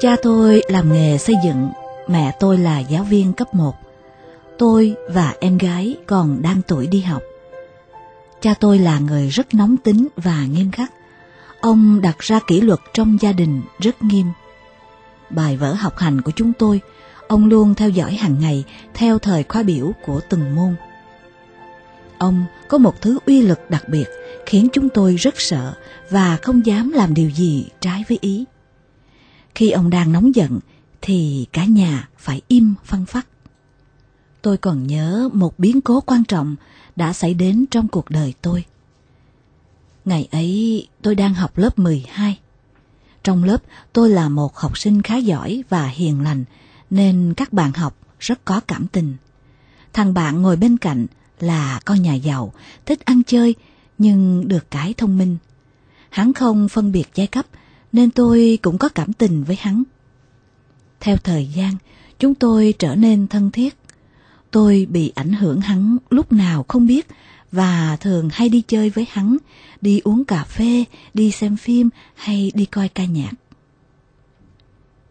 Cha tôi làm nghề xây dựng, mẹ tôi là giáo viên cấp 1. Tôi và em gái còn đang tuổi đi học. Cha tôi là người rất nóng tính và nghiêm khắc. Ông đặt ra kỷ luật trong gia đình rất nghiêm. Bài vở học hành của chúng tôi, ông luôn theo dõi hàng ngày theo thời khóa biểu của từng môn. Ông có một thứ uy lực đặc biệt khiến chúng tôi rất sợ và không dám làm điều gì trái với ý. Khi ông đang nóng giận thì cả nhà phải im phăng phắc. Tôi còn nhớ một biến cố quan trọng đã xảy đến trong cuộc đời tôi. Ngày ấy tôi đang học lớp 12. Trong lớp tôi là một học sinh khá giỏi và hiền lành nên các bạn học rất có cảm tình. Thằng bạn ngồi bên cạnh là con nhà giàu, thích ăn chơi nhưng được cái thông minh. Hắn không phân biệt giai cấp nên tôi cũng có cảm tình với hắn. Theo thời gian, chúng tôi trở nên thân thiết. Tôi bị ảnh hưởng hắn lúc nào không biết và thường hay đi chơi với hắn, đi uống cà phê, đi xem phim hay đi coi ca nhạc.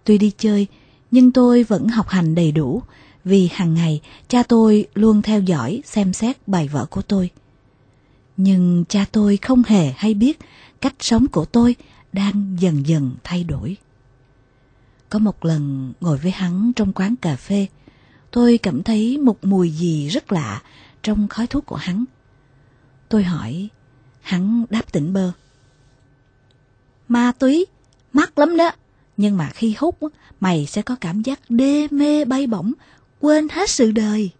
Tuy đi chơi, nhưng tôi vẫn học hành đầy đủ vì hàng ngày cha tôi luôn theo dõi xem xét bài vở của tôi. Nhưng cha tôi không hề hay biết cách sống của tôi đang dần dần thay đổi. Có một lần ngồi với hắn trong quán cà phê, tôi cảm thấy một mùi gì rất lạ trong khói thuốc của hắn. Tôi hỏi, hắn đáp tỉnh bơ. Ma túy, mắc lắm đó. Nhưng mà khi hút, mày sẽ có cảm giác đê mê bay bổng, quên hết sự đời.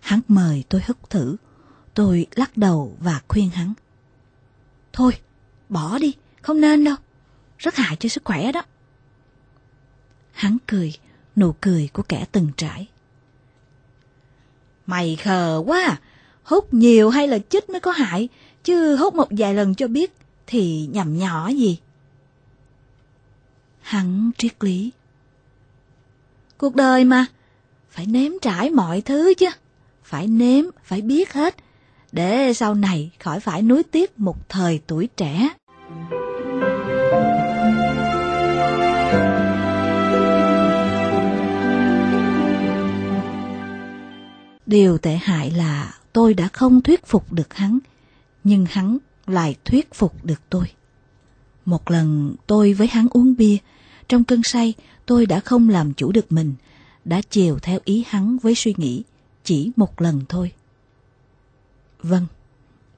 Hắn mời tôi hút thử. Tôi lắc đầu và khuyên hắn. Thôi, bỏ đi, không nên đâu. Rất hại cho sức khỏe đó. Hắn cười, nụ cười của kẻ từng trải. Mày khờ quá. Hút nhiều hay là chích mới có hại, chứ hút một vài lần cho biết thì nhầm nhỏ gì. Hắn triết lý. Cuộc đời mà, phải nếm trải mọi thứ chứ. Phải nếm, phải biết hết, để sau này khỏi phải nuối tiếc một thời tuổi trẻ. Điều tệ hại là tôi đã không thuyết phục được hắn, nhưng hắn lại thuyết phục được tôi. Một lần tôi với hắn uống bia, trong cơn say tôi đã không làm chủ được mình, đã chiều theo ý hắn với suy nghĩ chỉ một lần thôi. Vâng,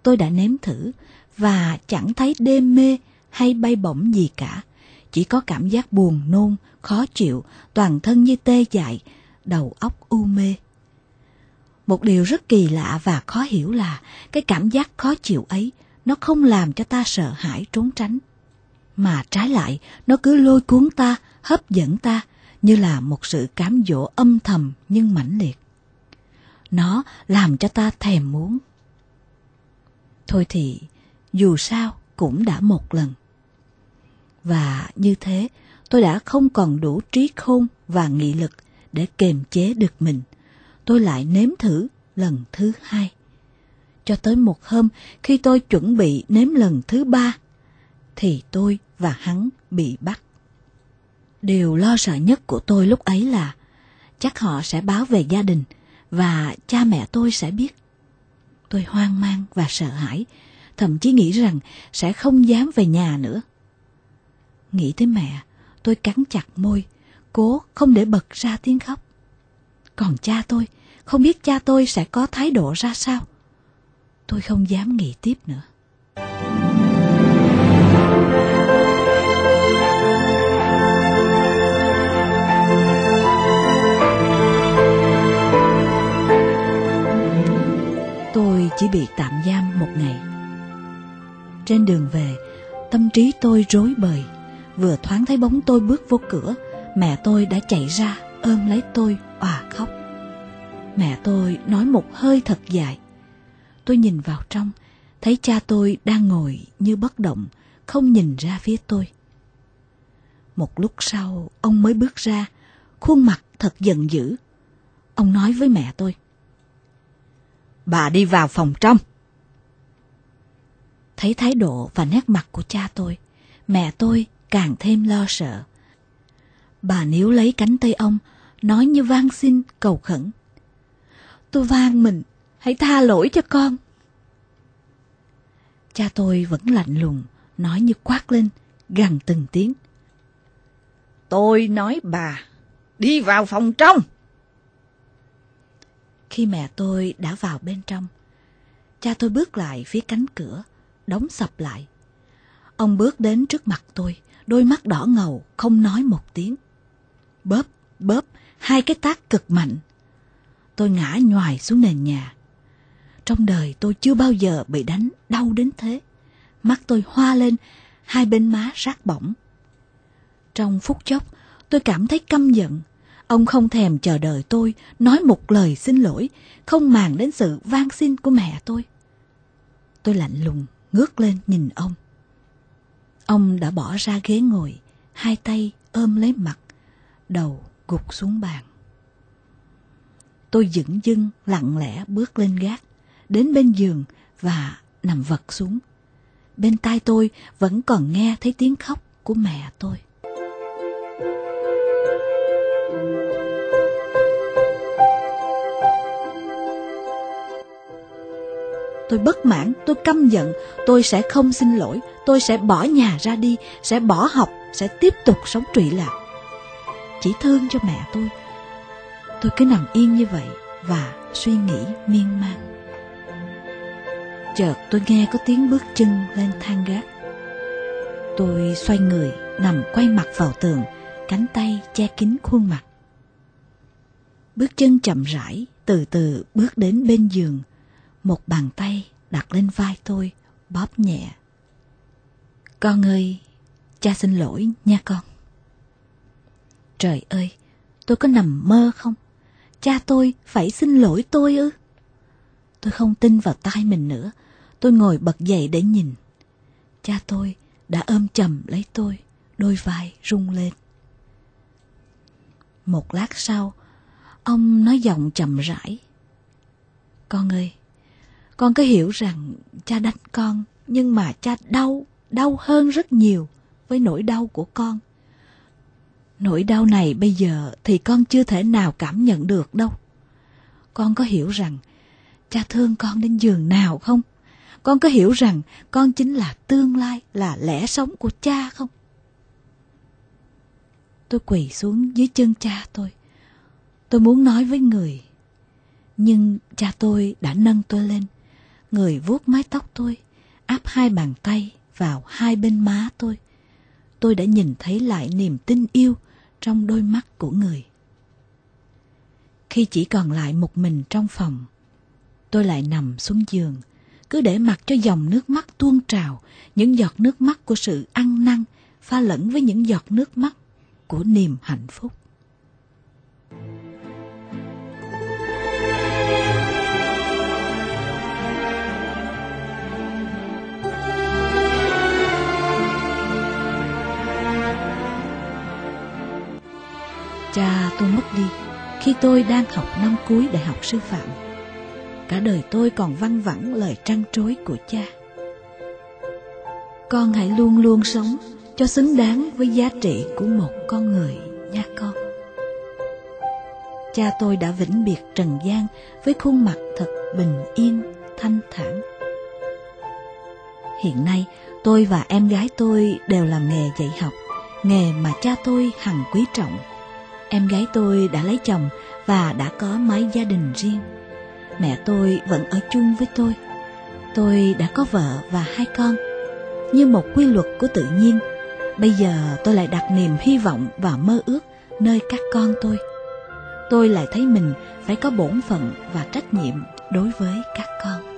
tôi đã nếm thử và chẳng thấy đêm mê hay bay bổng gì cả. Chỉ có cảm giác buồn nôn, khó chịu, toàn thân như tê dại, đầu óc. Một điều rất kỳ lạ và khó hiểu là cái cảm giác khó chịu ấy nó không làm cho ta sợ hãi trốn tránh. Mà trái lại, nó cứ lôi cuốn ta, hấp dẫn ta như là một sự cám dỗ âm thầm nhưng mãnh liệt. Nó làm cho ta thèm muốn. Thôi thì, dù sao cũng đã một lần. Và như thế, tôi đã không còn đủ trí khôn và nghị lực để kềm chế được mình tôi lại nếm thử lần thứ hai. Cho tới một hôm khi tôi chuẩn bị nếm lần thứ ba, thì tôi và hắn bị bắt. Điều lo sợ nhất của tôi lúc ấy là chắc họ sẽ báo về gia đình và cha mẹ tôi sẽ biết. Tôi hoang mang và sợ hãi, thậm chí nghĩ rằng sẽ không dám về nhà nữa. Nghĩ tới mẹ, tôi cắn chặt môi, cố không để bật ra tiếng khóc. Còn cha tôi, không biết cha tôi sẽ có thái độ ra sao. Tôi không dám nghĩ tiếp nữa. Tôi chỉ bị tạm giam một ngày. Trên đường về, tâm trí tôi rối bời. Vừa thoáng thấy bóng tôi bước vô cửa, mẹ tôi đã chạy ra ôm lấy tôi òa khóc. Mẹ tôi nói một hơi thật dài. Tôi nhìn vào trong, thấy cha tôi đang ngồi như bất động, không nhìn ra phía tôi. Một lúc sau, ông mới bước ra, khuôn mặt thật giận dữ. Ông nói với mẹ tôi. Bà đi vào phòng trong. Thấy thái độ và nét mặt của cha tôi, mẹ tôi càng thêm lo sợ. Bà níu lấy cánh tay ông, nói như van xin, cầu khẩn. Tôi van mình, hãy tha lỗi cho con. Cha tôi vẫn lạnh lùng, nói như quát lên, gằn từng tiếng. Tôi nói bà, đi vào phòng trong. Khi mẹ tôi đã vào bên trong, cha tôi bước lại phía cánh cửa, đóng sập lại. Ông bước đến trước mặt tôi, đôi mắt đỏ ngầu, không nói một tiếng. Bóp, bóp, hai cái tác cực mạnh. Tôi ngã nhoài xuống nền nhà. Trong đời tôi chưa bao giờ bị đánh đau đến thế. Mắt tôi hoa lên, hai bên má rát bỏng. Trong phút chốc, tôi cảm thấy căm giận. Ông không thèm chờ đợi tôi nói một lời xin lỗi, không màng đến sự van xin của mẹ tôi. Tôi lạnh lùng, ngước lên nhìn ông. Ông đã bỏ ra ghế ngồi, hai tay ôm lấy mặt, đầu gục xuống bàn. Tôi dững dưng lặng lẽ bước lên gác, đến bên giường và nằm vật xuống. Bên tai tôi vẫn còn nghe thấy tiếng khóc của mẹ tôi. Tôi bất mãn, tôi căm giận, tôi sẽ không xin lỗi, tôi sẽ bỏ nhà ra đi, sẽ bỏ học, sẽ tiếp tục sống trụy lạc. Chỉ thương cho mẹ tôi. Tôi cứ nằm yên như vậy và suy nghĩ miên man. Chợt tôi nghe có tiếng bước chân lên thang gác. Tôi xoay người, nằm quay mặt vào tường, cánh tay che kín khuôn mặt. Bước chân chậm rãi, từ từ bước đến bên giường, một bàn tay đặt lên vai tôi, bóp nhẹ. Con ơi, cha xin lỗi nha con. Trời ơi, tôi có nằm mơ không? Cha tôi phải xin lỗi tôi ư? Tôi không tin vào tai mình nữa. Tôi ngồi bật dậy để nhìn. Cha tôi đã ôm chầm lấy tôi, đôi vai rung lên. Một lát sau, ông nói giọng chậm rãi. Con ơi, con có hiểu rằng cha đánh con, nhưng mà cha đau, đau hơn rất nhiều với nỗi đau của con. Nỗi đau này bây giờ thì con chưa thể nào cảm nhận được đâu. Con có hiểu rằng cha thương con đến giường nào không? Con có hiểu rằng con chính là tương lai, là lẽ sống của cha không? Tôi quỳ xuống dưới chân cha tôi. Tôi muốn nói với người. Nhưng cha tôi đã nâng tôi lên. Người vuốt mái tóc tôi, áp hai bàn tay vào hai bên má tôi. Tôi đã nhìn thấy lại niềm tin yêu trong đôi mắt của người. Khi chỉ còn lại một mình trong phòng, tôi lại nằm xuống giường, cứ để mặc cho dòng nước mắt tuôn trào, những giọt nước mắt của sự ăn năn pha lẫn với những giọt nước mắt của niềm hạnh phúc. Tôi mất đi khi tôi đang học năm cuối đại học sư phạm. Cả đời tôi còn văng vẳng lời trăn trối của cha. Con hãy luôn luôn sống cho xứng đáng với giá trị của một con người nha con. Cha tôi đã vĩnh biệt trần gian với khuôn mặt thật bình yên, thanh thản. Hiện nay, tôi và em gái tôi đều làm nghề dạy học, nghề mà cha tôi hằng quý trọng Em gái tôi đã lấy chồng và đã có mái gia đình riêng. Mẹ tôi vẫn ở chung với tôi. Tôi đã có vợ và hai con. Như một quy luật của tự nhiên, bây giờ tôi lại đặt niềm hy vọng và mơ ước nơi các con tôi. Tôi lại thấy mình phải có bổn phận và trách nhiệm đối với các con.